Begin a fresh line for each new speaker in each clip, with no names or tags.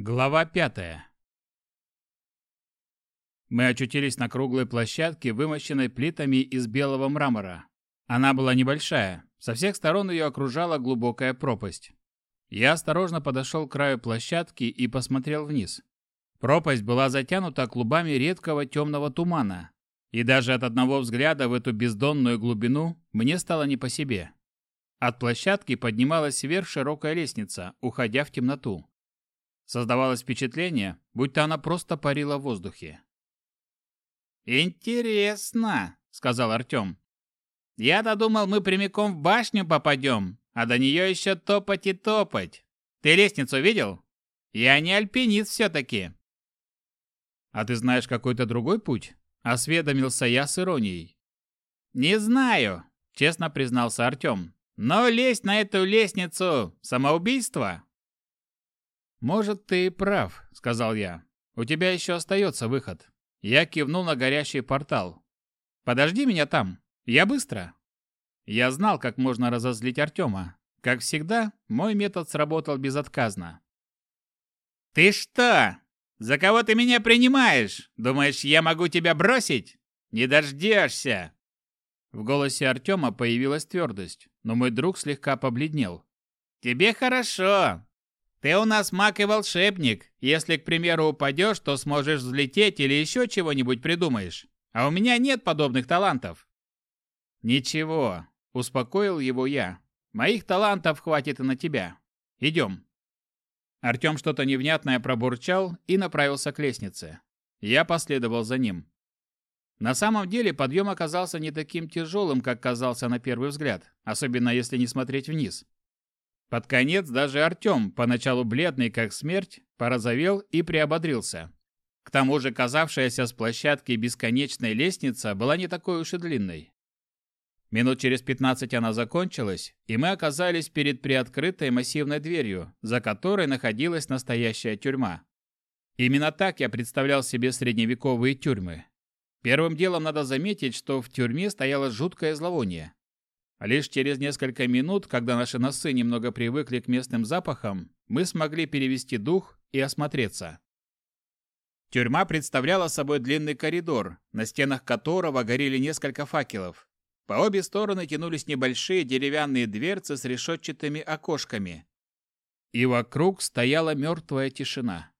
Глава пятая. Мы очутились на круглой площадке, вымощенной плитами из белого мрамора. Она была небольшая, со всех сторон ее окружала глубокая пропасть. Я осторожно подошел к краю площадки и посмотрел вниз. Пропасть была затянута клубами редкого темного тумана, и даже от одного взгляда в эту бездонную глубину мне стало не по себе. От площадки поднималась вверх широкая лестница, уходя в темноту. Создавалось впечатление, будто она просто парила в воздухе.
«Интересно», — сказал Артем. «Я-то думал, мы прямиком в башню попадем, а до нее еще топать и топать. Ты лестницу видел? Я не альпинист все-таки».
«А ты знаешь какой-то другой путь?» — осведомился я с иронией.
«Не знаю», — честно признался Артем. «Но лезть на эту лестницу — самоубийство?»
«Может, ты и прав», — сказал я. «У тебя еще остается выход». Я кивнул на горящий портал. «Подожди меня там. Я быстро». Я знал, как можно разозлить Артема. Как всегда, мой метод сработал безотказно.
«Ты что? За кого ты меня принимаешь? Думаешь, я могу тебя бросить? Не дождешься!»
В голосе Артема появилась твердость, но мой друг слегка побледнел.
«Тебе хорошо. Ты у нас маг и волшебник. Если, к примеру, упадешь, то сможешь взлететь или еще чего-нибудь придумаешь. А у меня нет подобных талантов.
Ничего, успокоил его я. Моих талантов хватит и на тебя. Идем. Артем что-то невнятное пробурчал и направился к лестнице. Я последовал за ним. На самом деле подъем оказался не таким тяжелым, как казался на первый взгляд, особенно если не смотреть вниз. Под конец даже Артем, поначалу бледный как смерть, порозовел и приободрился. К тому же казавшаяся с площадки бесконечная лестница была не такой уж и длинной. Минут через 15 она закончилась, и мы оказались перед приоткрытой массивной дверью, за которой находилась настоящая тюрьма. Именно так я представлял себе средневековые тюрьмы. Первым делом надо заметить, что в тюрьме стояло жуткое зловоние. Лишь через несколько минут, когда наши носы немного привыкли к местным запахам, мы смогли перевести дух и осмотреться. Тюрьма представляла собой длинный коридор, на стенах которого горели несколько факелов. По обе стороны тянулись небольшие деревянные дверцы с решетчатыми окошками. И вокруг стояла мертвая тишина.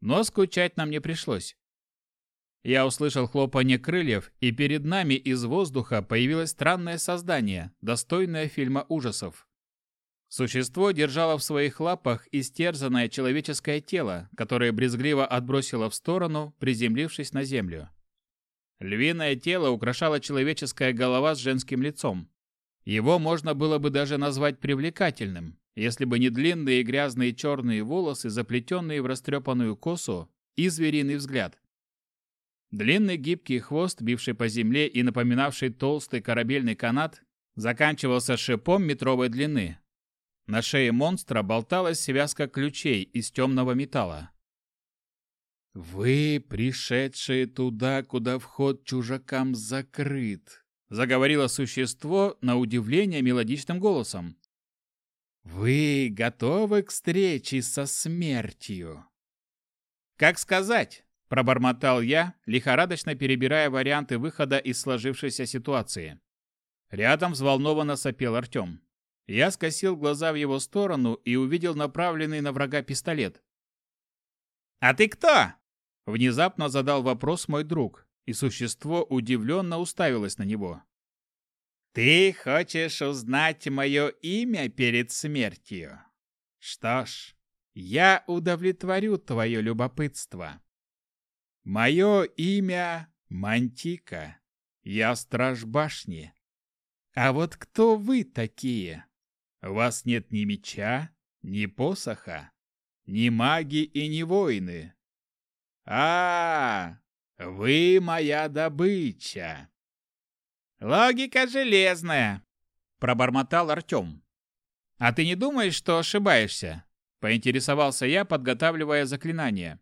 Но скучать нам не пришлось. Я услышал хлопанье крыльев, и перед нами из воздуха появилось странное создание, достойное фильма ужасов. Существо держало в своих лапах истерзанное человеческое тело, которое брезгливо отбросило в сторону, приземлившись на землю. Львиное тело украшала человеческая голова с женским лицом. Его можно было бы даже назвать привлекательным, если бы не длинные грязные черные волосы, заплетенные в растрепанную косу, и звериный взгляд. Длинный гибкий хвост, бивший по земле и напоминавший толстый корабельный канат, заканчивался шипом метровой длины. На шее монстра болталась связка ключей из темного металла. «Вы, пришедшие туда, куда вход чужакам закрыт», — заговорило существо на удивление мелодичным голосом. «Вы готовы к встрече со смертью?»
«Как сказать?» Пробормотал я, лихорадочно перебирая варианты выхода из сложившейся ситуации.
Рядом взволнованно сопел Артем. Я скосил глаза в его сторону и увидел направленный на врага пистолет.
«А ты кто?»
Внезапно задал вопрос мой друг, и существо удивленно уставилось на него.
«Ты хочешь узнать мое имя перед смертью? Что ж, я удовлетворю твое любопытство. Мое имя Мантика. Я страж башни. А вот кто вы такие? У вас нет ни меча, ни посоха, ни маги и ни воины. А, вы моя добыча. Логика железная, пробормотал Артем. А ты не думаешь, что ошибаешься? Поинтересовался я, подготавливая заклинание.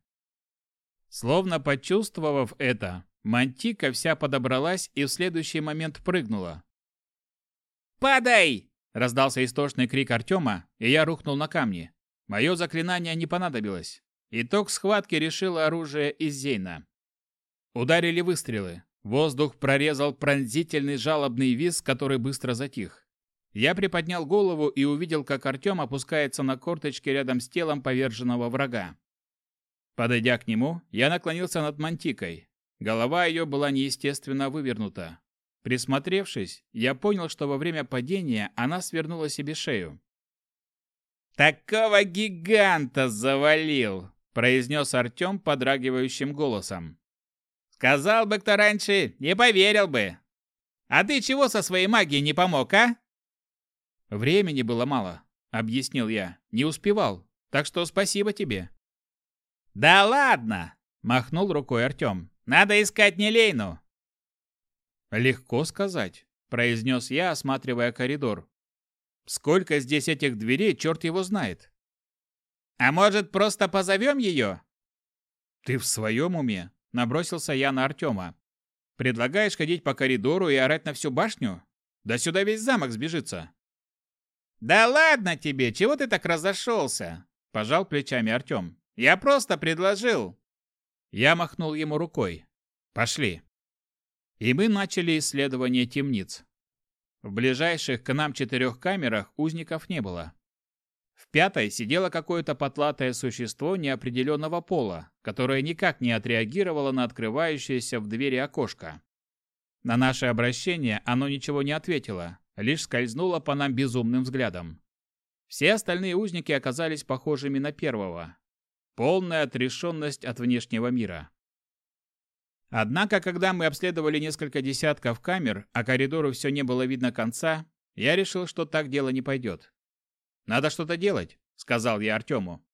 Словно почувствовав это, Мантика вся подобралась и в следующий момент прыгнула.
«Падай!»
– раздался истошный крик Артема, и я рухнул на камни. Мое заклинание не понадобилось. Итог схватки решило оружие из Зейна. Ударили выстрелы. Воздух прорезал пронзительный жалобный визг, который быстро затих. Я приподнял голову и увидел, как Артем опускается на корточки рядом с телом поверженного врага. Подойдя к нему, я наклонился над мантикой. Голова ее была неестественно вывернута. Присмотревшись, я понял, что во время падения она свернула себе шею. «Такого гиганта завалил!» – произнес Артем подрагивающим голосом. «Сказал бы кто раньше, не поверил бы. А ты чего со своей магией не помог, а?» «Времени было мало», — объяснил я. «Не успевал, так что спасибо тебе». «Да ладно!» — махнул рукой Артем. «Надо искать Нелейну!» «Легко сказать», — произнес я, осматривая коридор. «Сколько здесь этих дверей, черт его знает». «А может, просто позовем ее?» «Ты в своем уме?» — набросился я на Артема. «Предлагаешь ходить по коридору и орать на всю башню? Да сюда весь замок сбежится».
«Да ладно тебе, чего ты так разошелся?» – пожал плечами Артем. «Я просто предложил».
Я махнул ему рукой. «Пошли». И мы начали исследование темниц. В ближайших к нам четырех камерах узников не было. В пятой сидело какое-то потлатое существо неопределенного пола, которое никак не отреагировало на открывающееся в двери окошко. На наше обращение оно ничего не ответило, лишь скользнула по нам безумным взглядом. Все остальные узники оказались похожими на первого. Полная отрешенность от внешнего мира. Однако, когда мы обследовали несколько десятков камер, а коридору все не было видно конца, я решил, что так дело не пойдет. «Надо что-то делать», — сказал я Артему.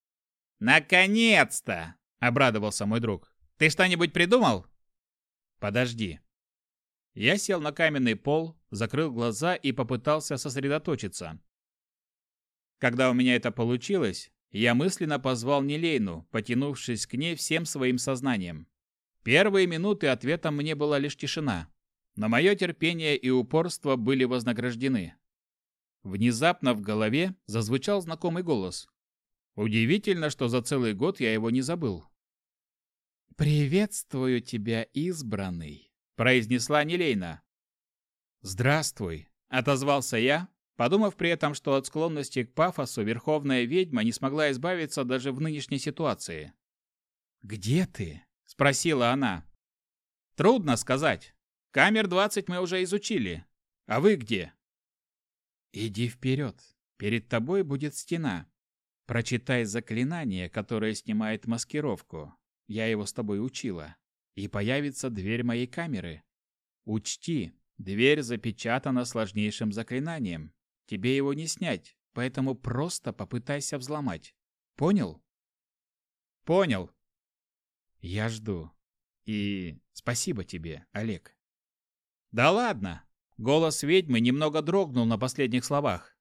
«Наконец-то!» — обрадовался мой друг. «Ты что-нибудь придумал?»
«Подожди», я сел на каменный пол, закрыл глаза и попытался сосредоточиться. Когда у меня это получилось, я мысленно позвал Нелейну, потянувшись к ней всем своим сознанием. Первые минуты ответом мне была лишь тишина, но мое терпение и упорство были вознаграждены. Внезапно в голове зазвучал знакомый голос. Удивительно, что за целый год я его не забыл. «Приветствую тебя, избранный!» произнесла Нелейна. «Здравствуй», — отозвался я, подумав при этом, что от склонности к пафосу верховная ведьма не смогла избавиться даже в нынешней ситуации. «Где ты?» — спросила она. «Трудно сказать. Камер 20 мы уже изучили. А вы где?» «Иди вперед. Перед тобой будет стена. Прочитай заклинание, которое снимает маскировку. Я его с тобой учила и появится дверь моей камеры. Учти, дверь запечатана сложнейшим заклинанием. Тебе его не снять, поэтому просто попытайся взломать. Понял?
Понял.
Я жду. И спасибо тебе, Олег.
Да ладно. Голос ведьмы немного дрогнул на последних словах.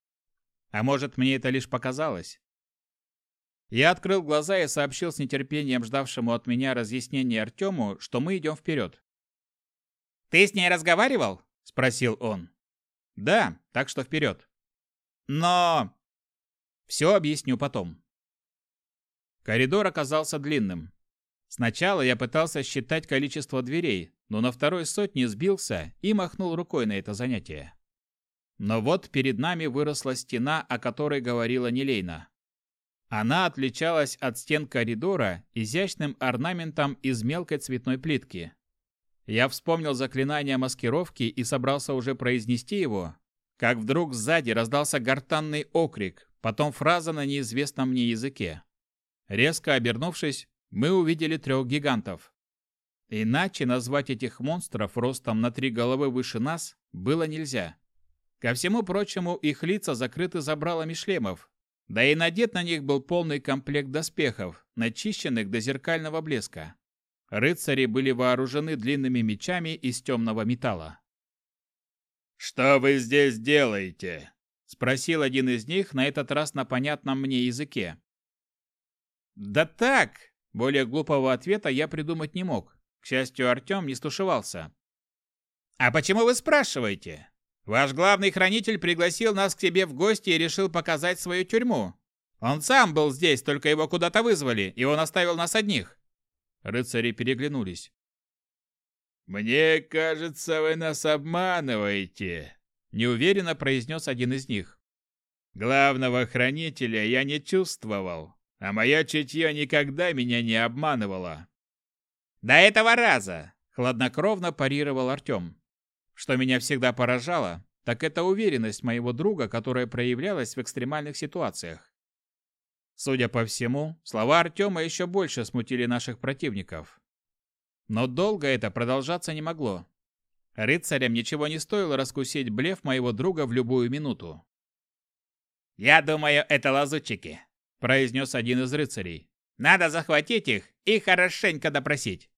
А может, мне это лишь показалось? Я открыл глаза и сообщил с нетерпением ждавшему от меня разъяснения Артему, что мы идем вперед.
«Ты с ней разговаривал?» – спросил он. «Да, так что вперед». «Но...» «Все объясню потом». Коридор оказался длинным. Сначала я пытался считать количество дверей, но на второй сотне сбился и махнул рукой на это занятие. Но вот перед нами выросла стена, о которой говорила Нелейна. Она отличалась от стен коридора изящным орнаментом из мелкой цветной плитки. Я вспомнил заклинание маскировки и собрался уже произнести его, как вдруг сзади раздался гортанный окрик, потом фраза на неизвестном мне языке. Резко обернувшись, мы увидели трех гигантов. Иначе назвать этих монстров ростом на три головы выше нас было нельзя. Ко всему прочему, их лица закрыты забралами шлемов, да и надет на них был полный комплект доспехов, начищенных до зеркального блеска. Рыцари были вооружены длинными мечами из темного металла.
«Что вы здесь делаете?»
— спросил один из них, на этот раз на понятном мне языке. «Да так!» — более глупого ответа я придумать не мог. К счастью, Артем не стушевался. «А почему вы спрашиваете? Ваш главный хранитель пригласил нас к себе в гости и решил показать свою тюрьму. Он сам был здесь, только его куда-то вызвали, и он оставил нас одних. Рыцари переглянулись.
«Мне кажется, вы нас обманываете», — неуверенно произнес один из них. «Главного хранителя я не чувствовал, а мое чутье никогда меня не обманывало».
«До этого раза!» — хладнокровно парировал Артем. Что меня всегда поражало, так это уверенность моего друга, которая проявлялась в экстремальных ситуациях. Судя по всему, слова Артема еще больше смутили наших противников. Но долго это продолжаться не могло. Рыцарям ничего не стоило раскусить блеф моего друга в любую минуту. «Я думаю, это лазутчики», — произнес один из рыцарей. «Надо захватить их и хорошенько допросить».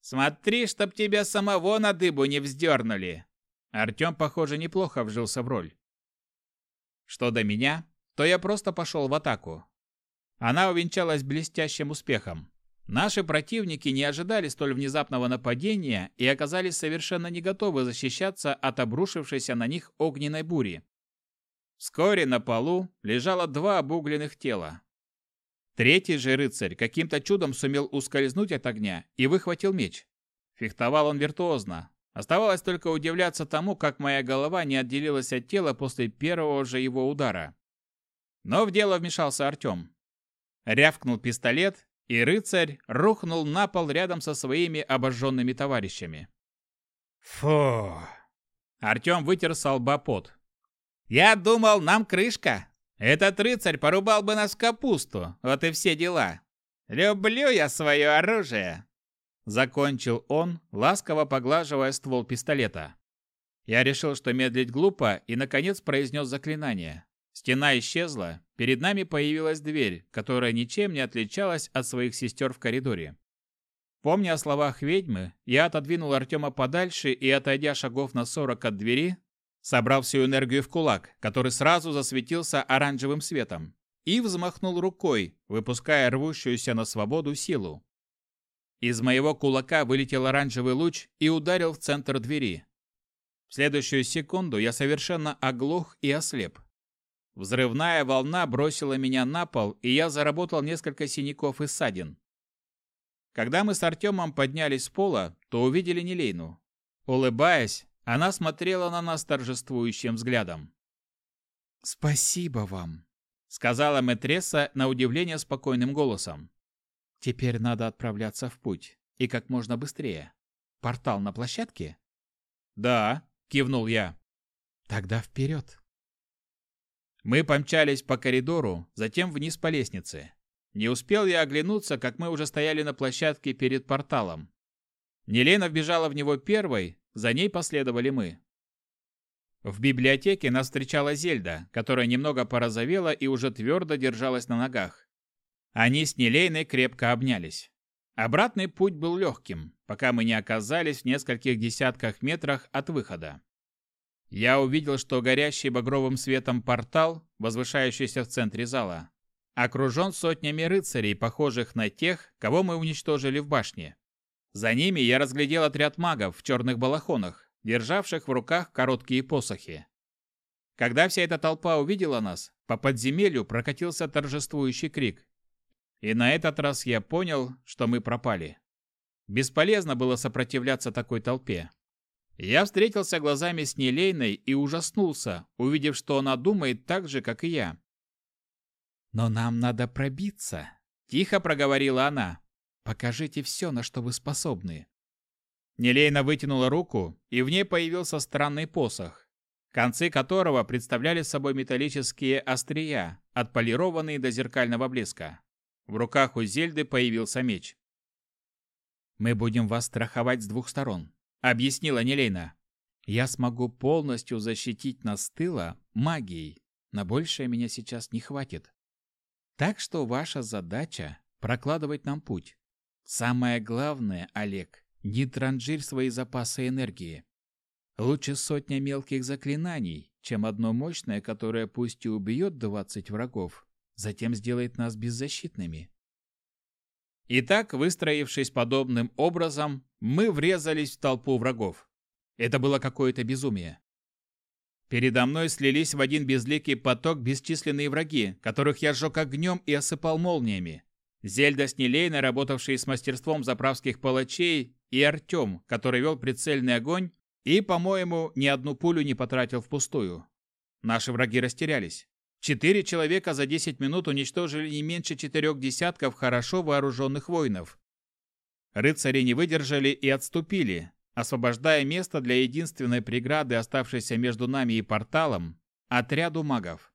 «Смотри, чтоб тебя самого на дыбу не вздернули!» Артем, похоже, неплохо вжился в роль. Что до меня, то я просто пошел в атаку. Она увенчалась блестящим успехом. Наши противники не ожидали столь внезапного нападения и оказались совершенно не готовы защищаться от обрушившейся на них огненной бури. Вскоре на полу лежало два обугленных тела. Третий же рыцарь каким-то чудом сумел ускользнуть от огня и выхватил меч. Фехтовал он виртуозно. Оставалось только удивляться тому, как моя голова не отделилась от тела после первого же его удара. Но в дело вмешался Артем. Рявкнул пистолет, и рыцарь рухнул на пол рядом со своими обожженными товарищами. Фу! Артем вытер с лба пот. «Я думал, нам крышка. Этот рыцарь порубал бы нас в капусту, вот и все дела. Люблю я свое оружие!» Закончил он, ласково поглаживая ствол пистолета. Я решил, что медлить глупо, и, наконец, произнес заклинание. Стена исчезла, перед нами появилась дверь, которая ничем не отличалась от своих сестер в коридоре. Помня о словах ведьмы, я отодвинул Артема подальше и, отойдя шагов на сорок от двери, собрал всю энергию в кулак, который сразу засветился оранжевым светом, и взмахнул рукой, выпуская рвущуюся на свободу силу. Из моего кулака вылетел оранжевый луч и ударил в центр двери. В следующую секунду я совершенно оглох и ослеп. Взрывная волна бросила меня на пол, и я заработал несколько синяков и ссадин. Когда мы с Артемом поднялись с пола, то увидели Нелейну. Улыбаясь, она смотрела на нас торжествующим взглядом.
«Спасибо вам», —
сказала Метресса на удивление спокойным голосом.
«Теперь надо отправляться в путь, и как можно быстрее. Портал на площадке?»
«Да», — кивнул я.
«Тогда вперед!»
Мы помчались по коридору, затем вниз по лестнице. Не успел я оглянуться, как мы уже стояли на площадке перед порталом. Нелена вбежала в него первой, за ней последовали мы. В библиотеке нас встречала Зельда, которая немного порозовела и уже твердо держалась на ногах. Они с Нелейной крепко обнялись. Обратный путь был легким, пока мы не оказались в нескольких десятках метрах от выхода. Я увидел, что горящий багровым светом портал, возвышающийся в центре зала, окружен сотнями рыцарей, похожих на тех, кого мы уничтожили в башне. За ними я разглядел отряд магов в черных балахонах, державших в руках короткие посохи. Когда вся эта толпа увидела нас, по подземелью прокатился торжествующий крик. И на этот раз я понял, что мы пропали. Бесполезно было сопротивляться такой толпе. Я встретился глазами с Нелейной и ужаснулся, увидев, что она думает так же, как и я.
«Но нам надо пробиться», — тихо проговорила она. «Покажите все, на что вы способны».
Нелейна вытянула руку, и в ней появился странный посох, концы которого представляли собой металлические острия, отполированные до зеркального блеска. В руках у Зельды появился меч.
«Мы будем вас страховать с двух сторон», — объяснила Нелейна. «Я смогу полностью защитить нас с тыла магией. На большее меня сейчас не хватит. Так что ваша задача — прокладывать нам путь. Самое главное, Олег, не транжирь свои запасы энергии. Лучше сотня мелких заклинаний, чем одно мощное, которое пусть и убьет двадцать врагов, затем сделает нас беззащитными.
Итак, выстроившись подобным образом, мы врезались в толпу врагов. Это было какое-то безумие. Передо мной слились в один безликий поток бесчисленные враги, которых я сжег огнем и осыпал молниями. Зельда с Нелейной, работавшие с мастерством заправских палачей, и Артем, который вел прицельный огонь и, по-моему, ни одну пулю не потратил впустую. Наши враги растерялись. Четыре человека за 10 минут уничтожили не меньше четырех десятков хорошо вооруженных воинов. Рыцари не выдержали и отступили, освобождая место для единственной преграды, оставшейся между нами и порталом, отряду магов.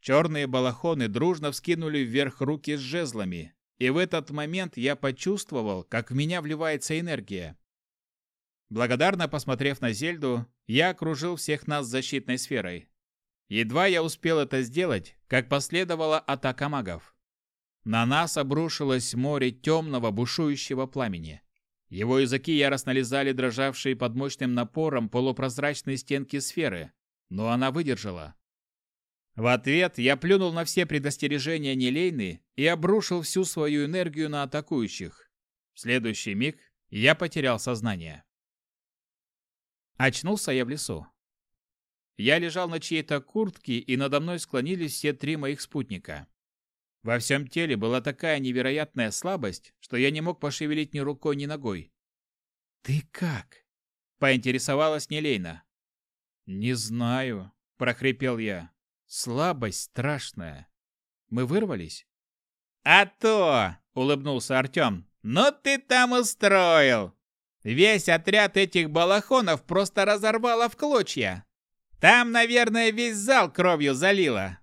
Черные балахоны дружно вскинули вверх руки с жезлами, и в этот момент я почувствовал, как в меня вливается энергия. Благодарно посмотрев на Зельду, я окружил всех нас защитной сферой. Едва я успел это сделать, как последовала атака магов. На нас обрушилось море темного бушующего пламени. Его языки яростно лизали дрожавшие под мощным напором полупрозрачные стенки сферы, но она выдержала. В ответ я плюнул на все предостережения Нелейны и обрушил всю свою энергию на атакующих. В следующий миг я потерял сознание. Очнулся я в лесу. Я лежал на чьей-то куртке, и надо мной склонились все три моих спутника. Во всем теле была такая невероятная слабость, что я не мог пошевелить ни рукой, ни ногой. «Ты как?» — поинтересовалась Нелейна. «Не знаю», — прохрипел я. «Слабость страшная. Мы вырвались?»
«А то!» — улыбнулся Артем. «Ну ты там устроил! Весь отряд этих балахонов просто разорвало в клочья. Там, наверное, весь зал кровью залило.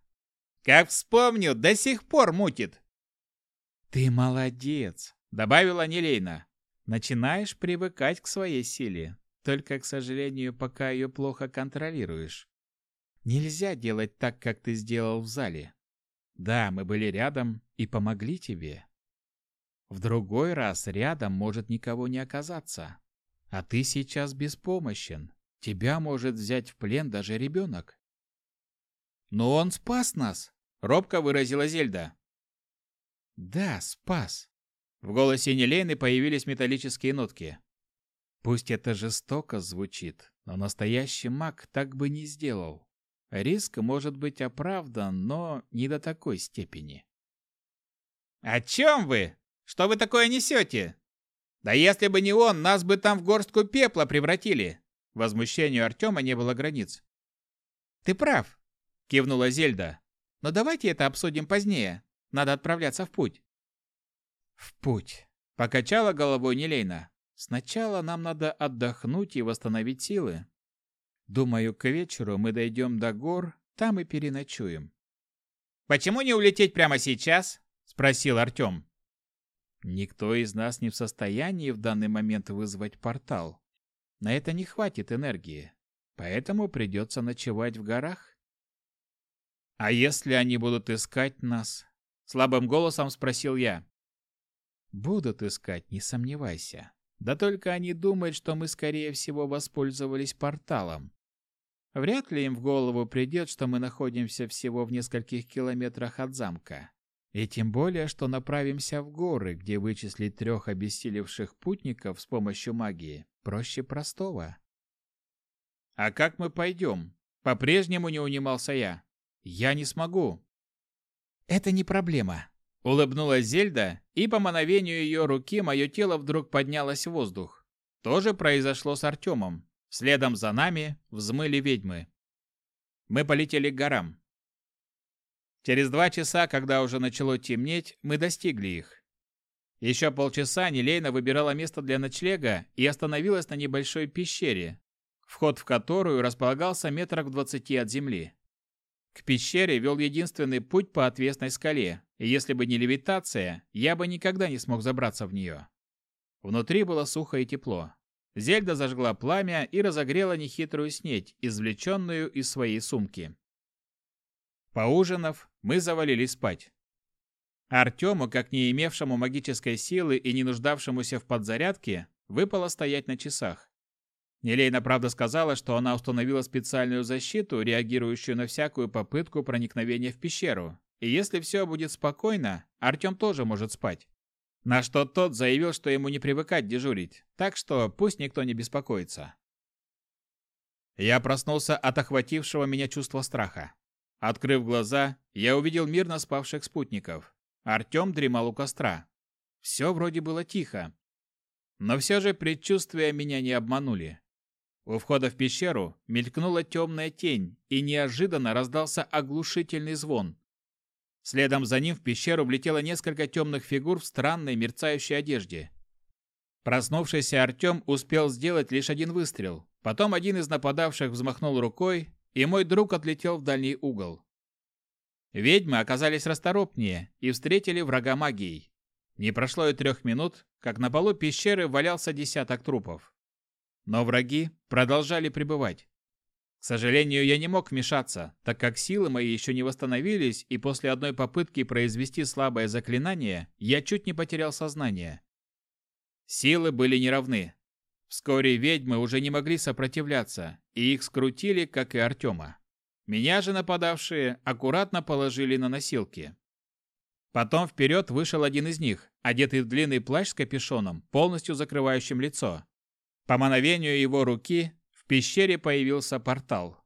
Как вспомню, до сих пор мутит.
Ты молодец, добавила Нелейна. Начинаешь привыкать к своей силе, только, к сожалению, пока ее плохо контролируешь. Нельзя делать так, как ты сделал в зале. Да, мы были рядом и помогли тебе. В другой раз рядом может никого не оказаться. А ты сейчас беспомощен. Тебя может взять в плен даже ребенок. Но он спас нас, Робко выразила Зельда. Да, спас. В голосе Нелены появились металлические нотки. Пусть это жестоко звучит, но настоящий маг так бы не сделал. Риск может быть оправдан, но не до такой степени.
«О чем вы? Что вы такое несете? Да если бы не он, нас бы там в горстку пепла превратили!» Возмущению Артема не было границ.
«Ты прав», — кивнула Зельда. Но давайте это обсудим позднее. Надо отправляться в путь. В путь. Покачала головой Нелейна. Сначала нам надо отдохнуть и восстановить силы. Думаю, к вечеру мы дойдем до гор, там и переночуем.
Почему не улететь прямо сейчас? спросил Артем.
Никто из нас не в состоянии в данный момент вызвать портал. На это не хватит энергии. Поэтому придется ночевать в горах. «А если они будут искать нас?» Слабым голосом спросил я. «Будут искать, не сомневайся. Да только они думают, что мы, скорее всего, воспользовались порталом. Вряд ли им в голову придет, что мы находимся всего в нескольких километрах от замка. И тем более, что направимся в горы, где вычислить трех обессилевших путников с помощью магии проще простого. «А как мы пойдем?» По-прежнему не унимался я. Я не смогу. Это не проблема. Улыбнулась Зельда, и по мановению ее руки мое тело вдруг поднялось в воздух. То же произошло с Артемом. Следом за нами взмыли ведьмы. Мы полетели к горам. Через два часа, когда уже начало темнеть, мы достигли их. Еще полчаса Нелейна выбирала место для ночлега и остановилась на небольшой пещере, вход в которую располагался метрах в двадцати от земли. К пещере вел единственный путь по отвесной скале, и если бы не левитация, я бы никогда не смог забраться в нее. Внутри было сухо и тепло. Зельда зажгла пламя и разогрела нехитрую снедь, извлеченную из своей сумки. Поужинав, мы завалились спать. Артему, как не имевшему магической силы и не нуждавшемуся в подзарядке, выпало стоять на часах. Нелейна правда сказала, что она установила специальную защиту, реагирующую на всякую попытку проникновения в пещеру. И если все будет спокойно, Артем тоже может спать. На что тот заявил, что ему не привыкать дежурить, так что пусть никто не беспокоится. Я проснулся от охватившего меня чувства страха. Открыв глаза, я увидел мирно спавших спутников. Артем дремал у костра. Все вроде было тихо. Но все же предчувствия меня не обманули. У входа в пещеру мелькнула темная тень, и неожиданно раздался оглушительный звон. Следом за ним в пещеру влетело несколько темных фигур в странной мерцающей одежде. Проснувшийся Артем успел сделать лишь один выстрел. Потом один из нападавших взмахнул рукой, и мой друг отлетел в дальний угол. Ведьмы оказались расторопнее и встретили врага магией. Не прошло и трех минут, как на полу пещеры валялся десяток трупов. Но враги продолжали пребывать. К сожалению, я не мог вмешаться, так как силы мои еще не восстановились, и после одной попытки произвести слабое заклинание я чуть не потерял сознание. Силы были неравны. Вскоре ведьмы уже не могли сопротивляться, и их скрутили, как и Артема. Меня же нападавшие аккуратно положили на носилки. Потом вперед вышел один из них, одетый в длинный плащ с капюшоном, полностью закрывающим лицо. По мановению его руки в пещере появился портал.